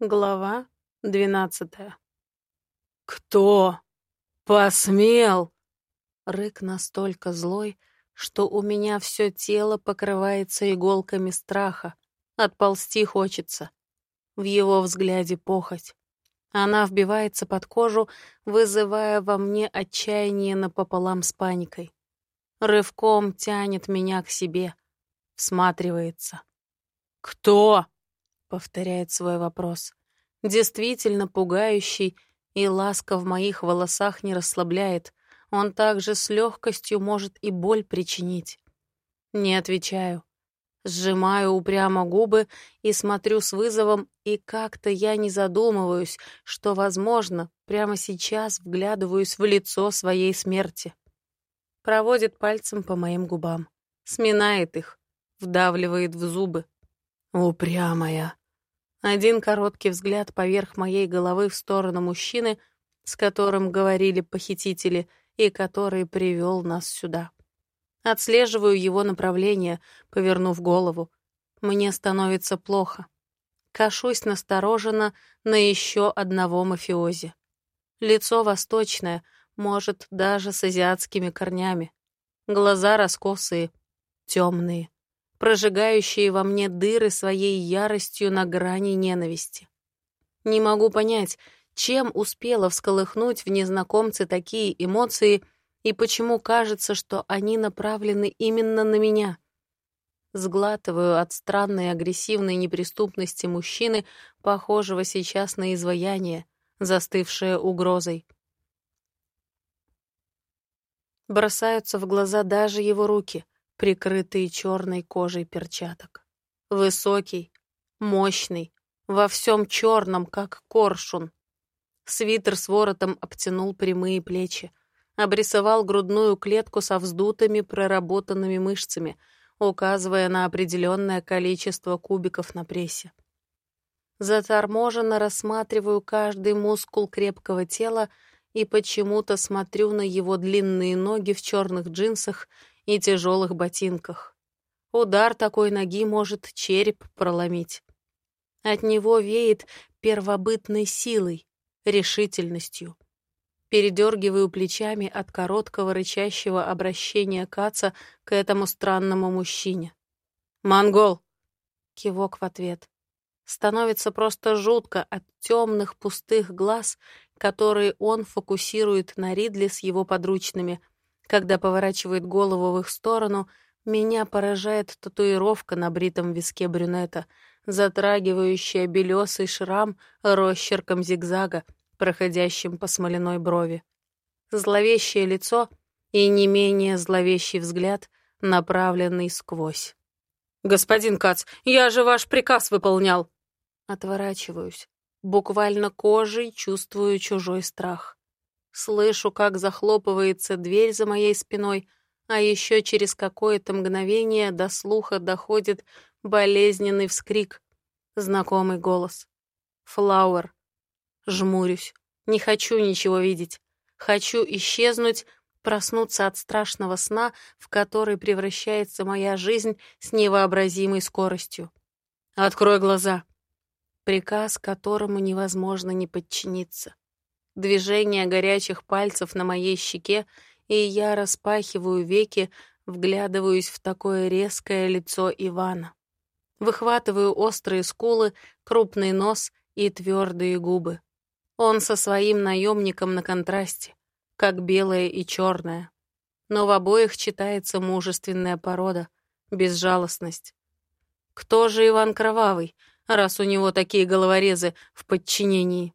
Глава двенадцатая. «Кто посмел?» Рык настолько злой, что у меня все тело покрывается иголками страха. Отползти хочется. В его взгляде похоть. Она вбивается под кожу, вызывая во мне отчаяние напополам с паникой. Рывком тянет меня к себе, всматривается. «Кто?» — повторяет свой вопрос. Действительно пугающий, и ласка в моих волосах не расслабляет. Он также с легкостью может и боль причинить. Не отвечаю. Сжимаю упрямо губы и смотрю с вызовом, и как-то я не задумываюсь, что, возможно, прямо сейчас вглядываюсь в лицо своей смерти проводит пальцем по моим губам, сминает их, вдавливает в зубы. Упрямая. Один короткий взгляд поверх моей головы в сторону мужчины, с которым говорили похитители и который привел нас сюда. Отслеживаю его направление, повернув голову. Мне становится плохо. Кашусь настороженно на еще одного мафиози. Лицо восточное — может, даже с азиатскими корнями. Глаза раскосые, темные, прожигающие во мне дыры своей яростью на грани ненависти. Не могу понять, чем успела всколыхнуть в незнакомце такие эмоции и почему кажется, что они направлены именно на меня. Сглатываю от странной агрессивной неприступности мужчины, похожего сейчас на изваяние, застывшее угрозой. Бросаются в глаза даже его руки, прикрытые черной кожей перчаток. Высокий, мощный, во всем черном, как коршун. Свитер с воротом обтянул прямые плечи, обрисовал грудную клетку со вздутыми проработанными мышцами, указывая на определенное количество кубиков на прессе. Заторможенно рассматриваю каждый мускул крепкого тела и почему-то смотрю на его длинные ноги в черных джинсах и тяжелых ботинках. Удар такой ноги может череп проломить. От него веет первобытной силой, решительностью. Передергиваю плечами от короткого рычащего обращения Каца к этому странному мужчине. «Монгол!» Кивок в ответ. Становится просто жутко от темных пустых глаз которые он фокусирует на Ридли с его подручными. Когда поворачивает голову в их сторону, меня поражает татуировка на бритом виске брюнета, затрагивающая белесый шрам росчерком зигзага, проходящим по смоляной брови. Зловещее лицо и не менее зловещий взгляд, направленный сквозь. «Господин Кац, я же ваш приказ выполнял!» Отворачиваюсь. Буквально кожей чувствую чужой страх. Слышу, как захлопывается дверь за моей спиной, а еще через какое-то мгновение до слуха доходит болезненный вскрик. Знакомый голос. «Флауэр». Жмурюсь. Не хочу ничего видеть. Хочу исчезнуть, проснуться от страшного сна, в который превращается моя жизнь с невообразимой скоростью. «Открой глаза», приказ которому невозможно не подчиниться. Движение горячих пальцев на моей щеке, и я распахиваю веки, вглядываюсь в такое резкое лицо Ивана. Выхватываю острые скулы, крупный нос и твердые губы. Он со своим наемником на контрасте, как белое и черное. Но в обоих читается мужественная порода, безжалостность. Кто же Иван Кровавый? раз у него такие головорезы в подчинении.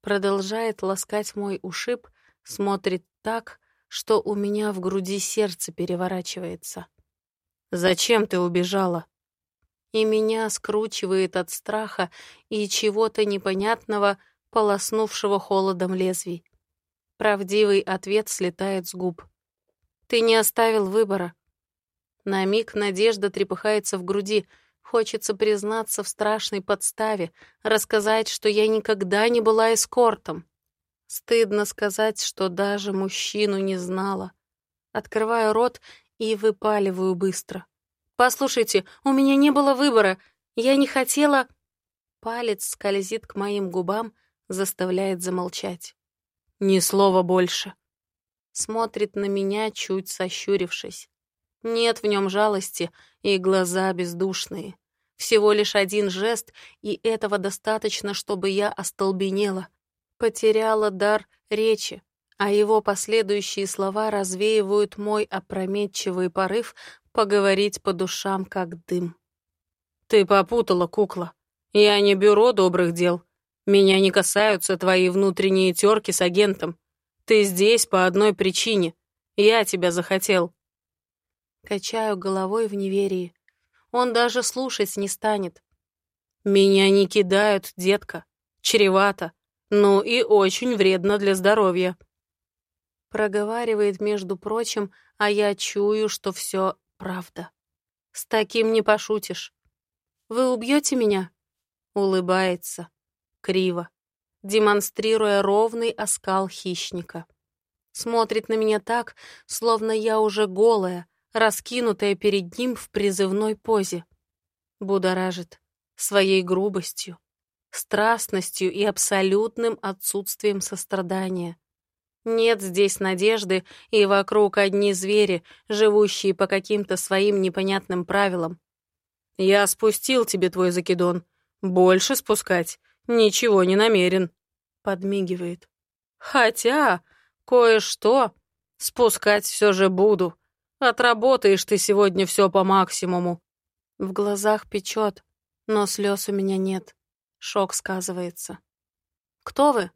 Продолжает ласкать мой ушиб, смотрит так, что у меня в груди сердце переворачивается. «Зачем ты убежала?» И меня скручивает от страха и чего-то непонятного, полоснувшего холодом лезвий. Правдивый ответ слетает с губ. «Ты не оставил выбора». На миг надежда трепыхается в груди — Хочется признаться в страшной подставе, рассказать, что я никогда не была эскортом. Стыдно сказать, что даже мужчину не знала. Открываю рот и выпаливаю быстро. «Послушайте, у меня не было выбора. Я не хотела...» Палец скользит к моим губам, заставляет замолчать. Ни слова больше. Смотрит на меня, чуть сощурившись. Нет в нем жалости, и глаза бездушные. Всего лишь один жест, и этого достаточно, чтобы я остолбенела. Потеряла дар речи, а его последующие слова развеивают мой опрометчивый порыв поговорить по душам, как дым. «Ты попутала, кукла. Я не бюро добрых дел. Меня не касаются твои внутренние терки с агентом. Ты здесь по одной причине. Я тебя захотел». Качаю головой в неверии. Он даже слушать не станет. «Меня не кидают, детка. Чревато. Ну и очень вредно для здоровья». Проговаривает, между прочим, а я чую, что все правда. С таким не пошутишь. Вы убьете меня? Улыбается. Криво. Демонстрируя ровный оскал хищника. Смотрит на меня так, словно я уже голая, раскинутая перед ним в призывной позе. Будоражит своей грубостью, страстностью и абсолютным отсутствием сострадания. Нет здесь надежды, и вокруг одни звери, живущие по каким-то своим непонятным правилам. «Я спустил тебе твой закидон. Больше спускать ничего не намерен», — подмигивает. «Хотя кое-что спускать все же буду. Отработаешь ты сегодня все по максимуму». В глазах печет, но слез у меня нет. Шок сказывается. «Кто вы?»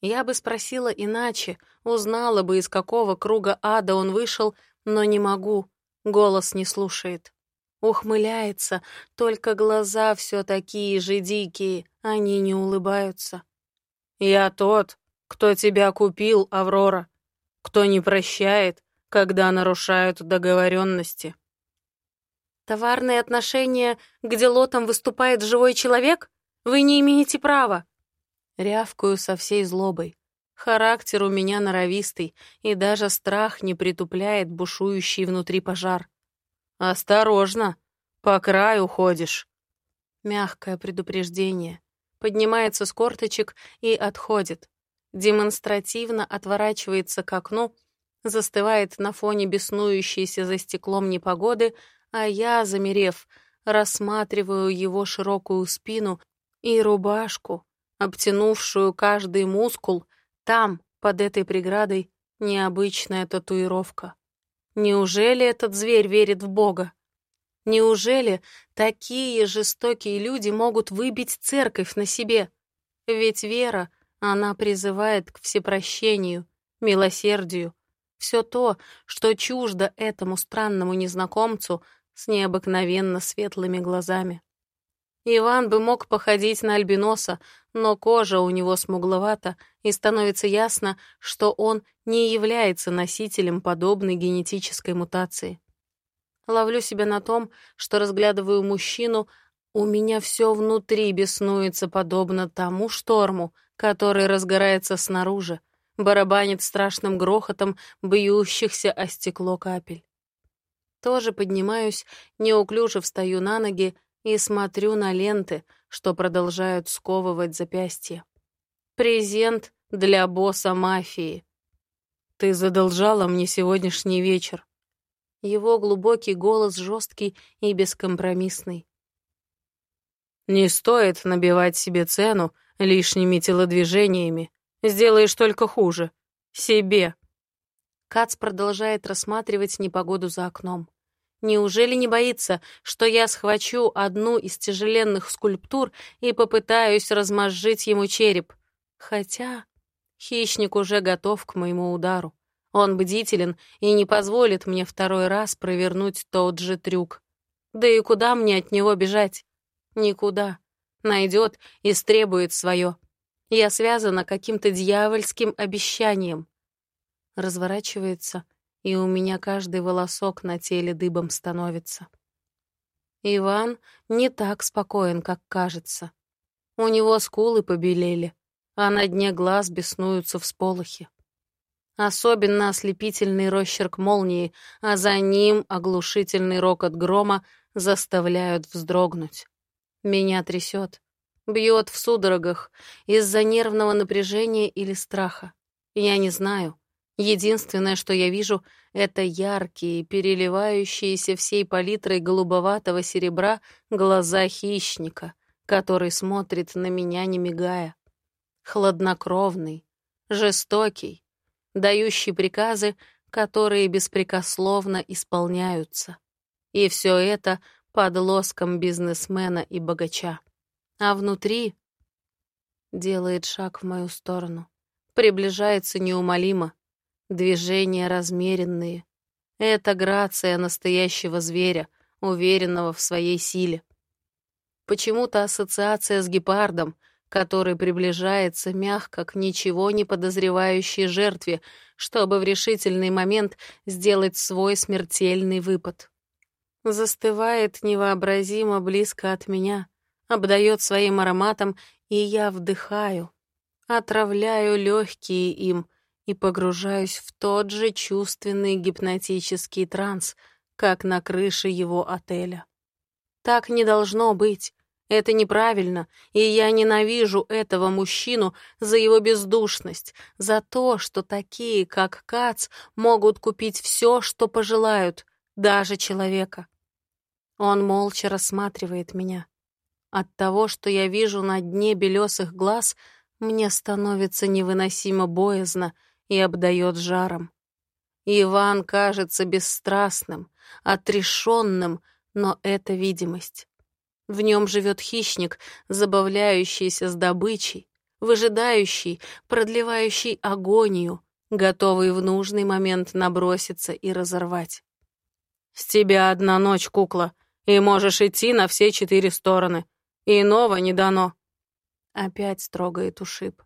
Я бы спросила иначе, узнала бы, из какого круга ада он вышел, но не могу. Голос не слушает. Ухмыляется, только глаза все такие же дикие, они не улыбаются. «Я тот, кто тебя купил, Аврора, кто не прощает, когда нарушают договоренности». «Товарные отношения, где лотом выступает живой человек? Вы не имеете права!» Рявкаю со всей злобой. Характер у меня норовистый, и даже страх не притупляет бушующий внутри пожар. «Осторожно! По краю ходишь!» Мягкое предупреждение. Поднимается с корточек и отходит. Демонстративно отворачивается к окну, застывает на фоне беснующейся за стеклом непогоды, а я, замерев, рассматриваю его широкую спину и рубашку, обтянувшую каждый мускул, там, под этой преградой, необычная татуировка. Неужели этот зверь верит в Бога? Неужели такие жестокие люди могут выбить церковь на себе? Ведь вера, она призывает к всепрощению, милосердию. Все то, что чуждо этому странному незнакомцу с необыкновенно светлыми глазами. Иван бы мог походить на альбиноса, но кожа у него смугловата, и становится ясно, что он не является носителем подобной генетической мутации. Ловлю себя на том, что разглядываю мужчину, у меня все внутри беснуется подобно тому шторму, который разгорается снаружи, барабанит страшным грохотом бьющихся о стекло капель. Тоже поднимаюсь, неуклюже встаю на ноги, и смотрю на ленты, что продолжают сковывать запястье. Презент для босса мафии. Ты задолжала мне сегодняшний вечер. Его глубокий голос жесткий и бескомпромиссный. Не стоит набивать себе цену лишними телодвижениями. Сделаешь только хуже. Себе. Кац продолжает рассматривать непогоду за окном. Неужели не боится, что я схвачу одну из тяжеленных скульптур и попытаюсь размозжить ему череп? Хотя хищник уже готов к моему удару. Он бдителен и не позволит мне второй раз провернуть тот же трюк. Да и куда мне от него бежать? Никуда. Найдет и стребует свое. Я связана каким-то дьявольским обещанием. Разворачивается — и у меня каждый волосок на теле дыбом становится. Иван не так спокоен, как кажется. У него скулы побелели, а на дне глаз беснуются всполохи. Особенно ослепительный росчерк молнии, а за ним оглушительный рокот грома заставляют вздрогнуть. Меня трясет. Бьет в судорогах из-за нервного напряжения или страха. Я не знаю. Единственное, что я вижу, это яркие, переливающиеся всей палитрой голубоватого серебра глаза хищника, который смотрит на меня, не мигая. Хладнокровный, жестокий, дающий приказы, которые беспрекословно исполняются. И все это под лоском бизнесмена и богача. А внутри делает шаг в мою сторону. Приближается неумолимо. Движения размеренные. Это грация настоящего зверя, уверенного в своей силе. Почему-то ассоциация с гепардом, который приближается мягко к ничего не подозревающей жертве, чтобы в решительный момент сделать свой смертельный выпад. Застывает невообразимо близко от меня, обдает своим ароматом, и я вдыхаю, отравляю легкие им и погружаюсь в тот же чувственный гипнотический транс, как на крыше его отеля. Так не должно быть. Это неправильно, и я ненавижу этого мужчину за его бездушность, за то, что такие, как Кац, могут купить все, что пожелают, даже человека. Он молча рассматривает меня. От того, что я вижу на дне белесых глаз, мне становится невыносимо боязно и обдает жаром. Иван кажется бесстрастным, отрешенным, но это видимость. В нем живет хищник, забавляющийся с добычей, выжидающий, продлевающий агонию, готовый в нужный момент наброситься и разорвать. «С тебя одна ночь, кукла, и можешь идти на все четыре стороны. Иного не дано». Опять строгает ушиб.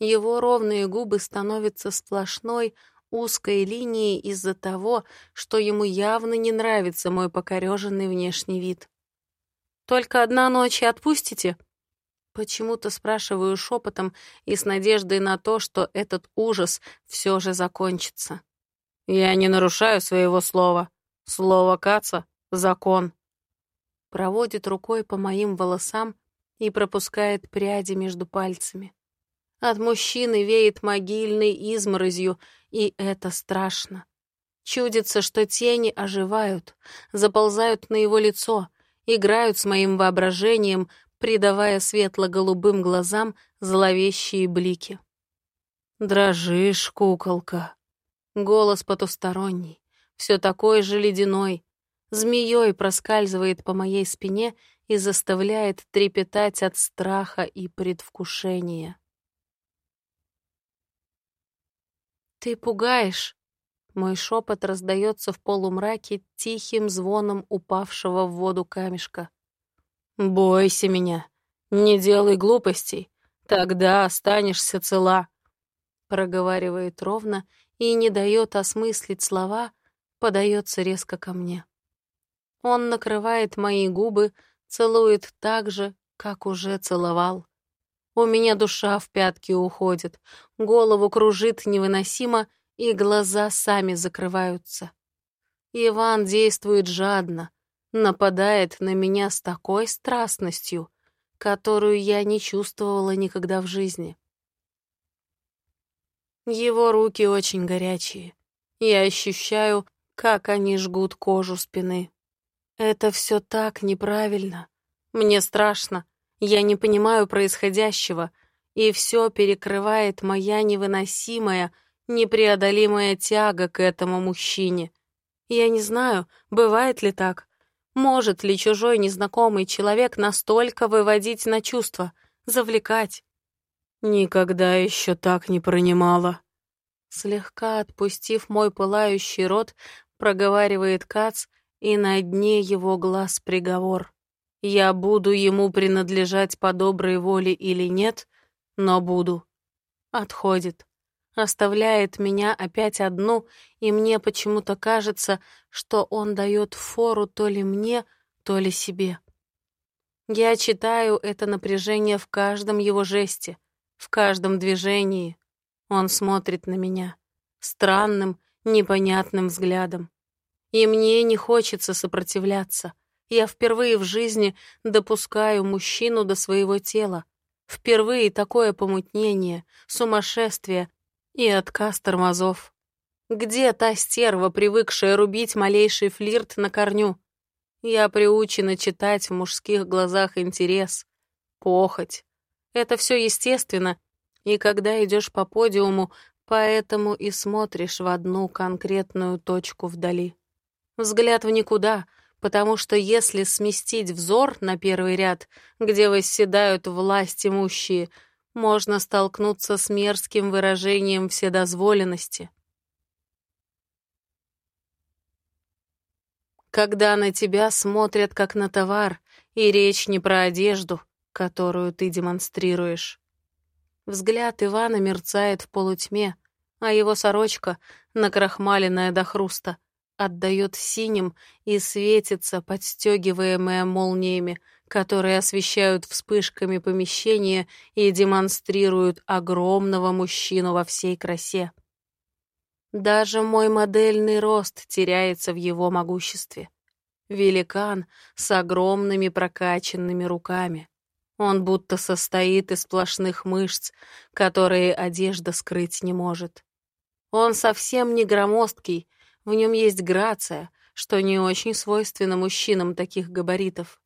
Его ровные губы становятся сплошной, узкой линией из-за того, что ему явно не нравится мой покореженный внешний вид. Только одна ночь и отпустите?» Почему-то спрашиваю шепотом и с надеждой на то, что этот ужас все же закончится. «Я не нарушаю своего слова. Слово Каца — закон». Проводит рукой по моим волосам и пропускает пряди между пальцами. От мужчины веет могильной изморозью, и это страшно. Чудится, что тени оживают, заползают на его лицо, играют с моим воображением, придавая светло-голубым глазам зловещие блики. «Дрожишь, куколка!» Голос потусторонний, все такой же ледяной, змеей проскальзывает по моей спине и заставляет трепетать от страха и предвкушения. «Ты пугаешь!» Мой шепот раздается в полумраке тихим звоном упавшего в воду камешка. «Бойся меня, не делай глупостей, тогда останешься цела», проговаривает ровно и не дает осмыслить слова, подается резко ко мне. Он накрывает мои губы, целует так же, как уже целовал. У меня душа в пятки уходит, голову кружит невыносимо, и глаза сами закрываются. Иван действует жадно, нападает на меня с такой страстностью, которую я не чувствовала никогда в жизни. Его руки очень горячие. Я ощущаю, как они жгут кожу спины. Это все так неправильно. Мне страшно. Я не понимаю происходящего, и все перекрывает моя невыносимая, непреодолимая тяга к этому мужчине. Я не знаю, бывает ли так. Может ли чужой незнакомый человек настолько выводить на чувства, завлекать? Никогда еще так не пронимала. Слегка отпустив мой пылающий рот, проговаривает Кац, и на дне его глаз приговор. Я буду ему принадлежать по доброй воле или нет, но буду. Отходит оставляет меня опять одну, и мне почему-то кажется, что он дает фору то ли мне, то ли себе. Я читаю это напряжение в каждом его жесте, в каждом движении. Он смотрит на меня странным, непонятным взглядом. И мне не хочется сопротивляться, Я впервые в жизни допускаю мужчину до своего тела. Впервые такое помутнение, сумасшествие и отказ тормозов. Где та стерва, привыкшая рубить малейший флирт на корню? Я приучена читать в мужских глазах интерес, похоть. Это все естественно, и когда идешь по подиуму, поэтому и смотришь в одну конкретную точку вдали. Взгляд в никуда, потому что если сместить взор на первый ряд, где восседают власть имущие, можно столкнуться с мерзким выражением вседозволенности. Когда на тебя смотрят как на товар, и речь не про одежду, которую ты демонстрируешь. Взгляд Ивана мерцает в полутьме, а его сорочка, накрахмаленная до хруста, отдает синим и светится, подстегиваемая молниями, которые освещают вспышками помещения и демонстрируют огромного мужчину во всей красе. Даже мой модельный рост теряется в его могуществе. Великан с огромными прокачанными руками. Он будто состоит из сплошных мышц, которые одежда скрыть не может. Он совсем не громоздкий, в нем есть грация, что не очень свойственно мужчинам таких габаритов.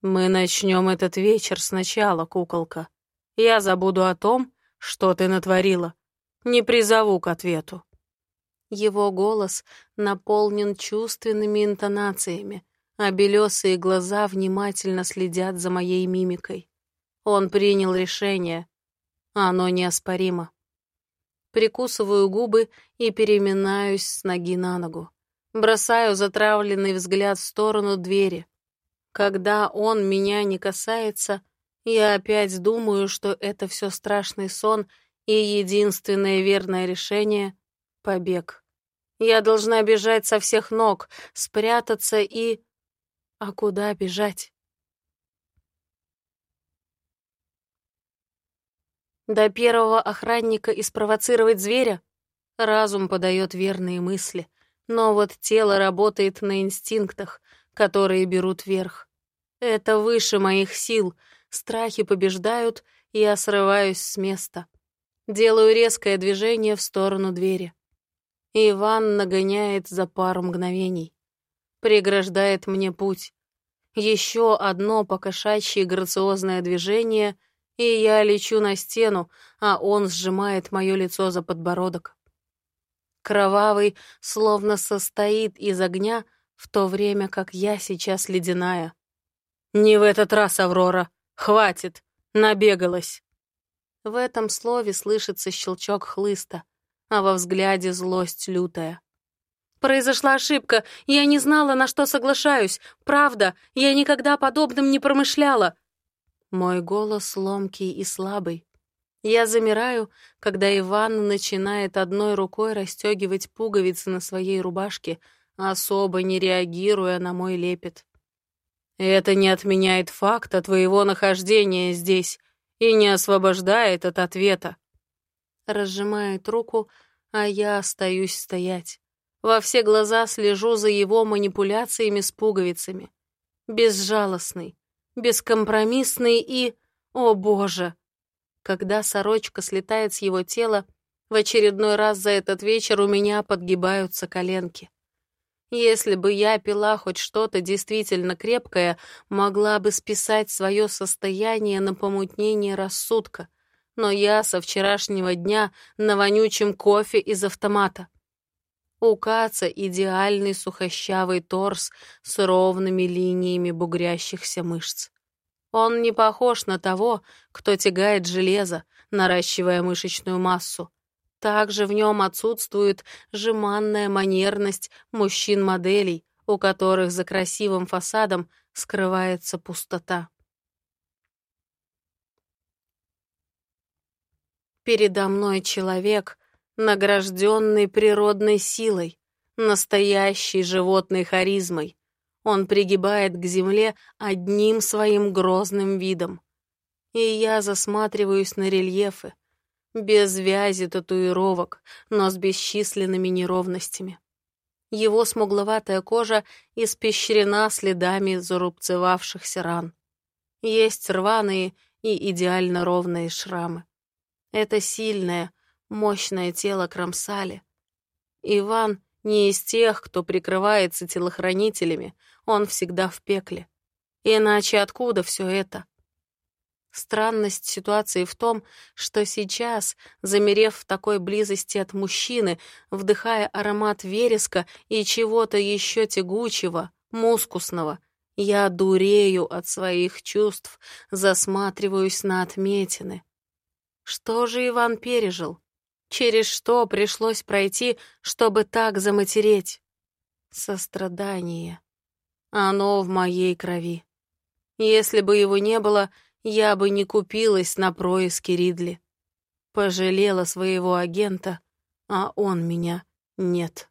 «Мы начнем этот вечер сначала, куколка. Я забуду о том, что ты натворила. Не призову к ответу». Его голос наполнен чувственными интонациями, а белесые глаза внимательно следят за моей мимикой. Он принял решение. Оно неоспоримо. Прикусываю губы и переминаюсь с ноги на ногу. Бросаю затравленный взгляд в сторону двери. Когда он меня не касается, я опять думаю, что это все страшный сон, и единственное верное решение — побег. Я должна бежать со всех ног, спрятаться и... А куда бежать? До первого охранника и спровоцировать зверя? Разум подает верные мысли, но вот тело работает на инстинктах, которые берут верх. Это выше моих сил, страхи побеждают, и я срываюсь с места. Делаю резкое движение в сторону двери. Иван нагоняет за пару мгновений. Преграждает мне путь. Еще одно покошачье грациозное движение — и я лечу на стену, а он сжимает мое лицо за подбородок. Кровавый словно состоит из огня, в то время как я сейчас ледяная. «Не в этот раз, Аврора! Хватит! Набегалась!» В этом слове слышится щелчок хлыста, а во взгляде злость лютая. «Произошла ошибка. Я не знала, на что соглашаюсь. Правда, я никогда подобным не промышляла. Мой голос ломкий и слабый. Я замираю, когда Иван начинает одной рукой расстегивать пуговицы на своей рубашке, особо не реагируя на мой лепет. Это не отменяет факта твоего нахождения здесь и не освобождает от ответа. Разжимает руку, а я остаюсь стоять. Во все глаза слежу за его манипуляциями с пуговицами. Безжалостный, бескомпромиссный и... О, боже! Когда сорочка слетает с его тела, в очередной раз за этот вечер у меня подгибаются коленки. Если бы я пила хоть что-то действительно крепкое, могла бы списать свое состояние на помутнение рассудка. Но я со вчерашнего дня на вонючем кофе из автомата. У Каца идеальный сухощавый торс с ровными линиями бугрящихся мышц. Он не похож на того, кто тягает железо, наращивая мышечную массу. Также в нем отсутствует жеманная манерность мужчин-моделей, у которых за красивым фасадом скрывается пустота. Передо мной человек, награжденный природной силой, настоящей животной харизмой. Он пригибает к земле одним своим грозным видом. И я засматриваюсь на рельефы, без вязи татуировок, но с бесчисленными неровностями. Его смугловатая кожа испещрена следами зарубцевавшихся ран. Есть рваные и идеально ровные шрамы. Это сильное, мощное тело кромсали. Иван не из тех, кто прикрывается телохранителями, он всегда в пекле. Иначе откуда все это? Странность ситуации в том, что сейчас, замерев в такой близости от мужчины, вдыхая аромат вереска и чего-то еще тягучего, мускусного, я дурею от своих чувств, засматриваюсь на отметины. Что же Иван пережил? Через что пришлось пройти, чтобы так заматереть? Сострадание. Оно в моей крови. Если бы его не было, я бы не купилась на происки Ридли. Пожалела своего агента, а он меня нет.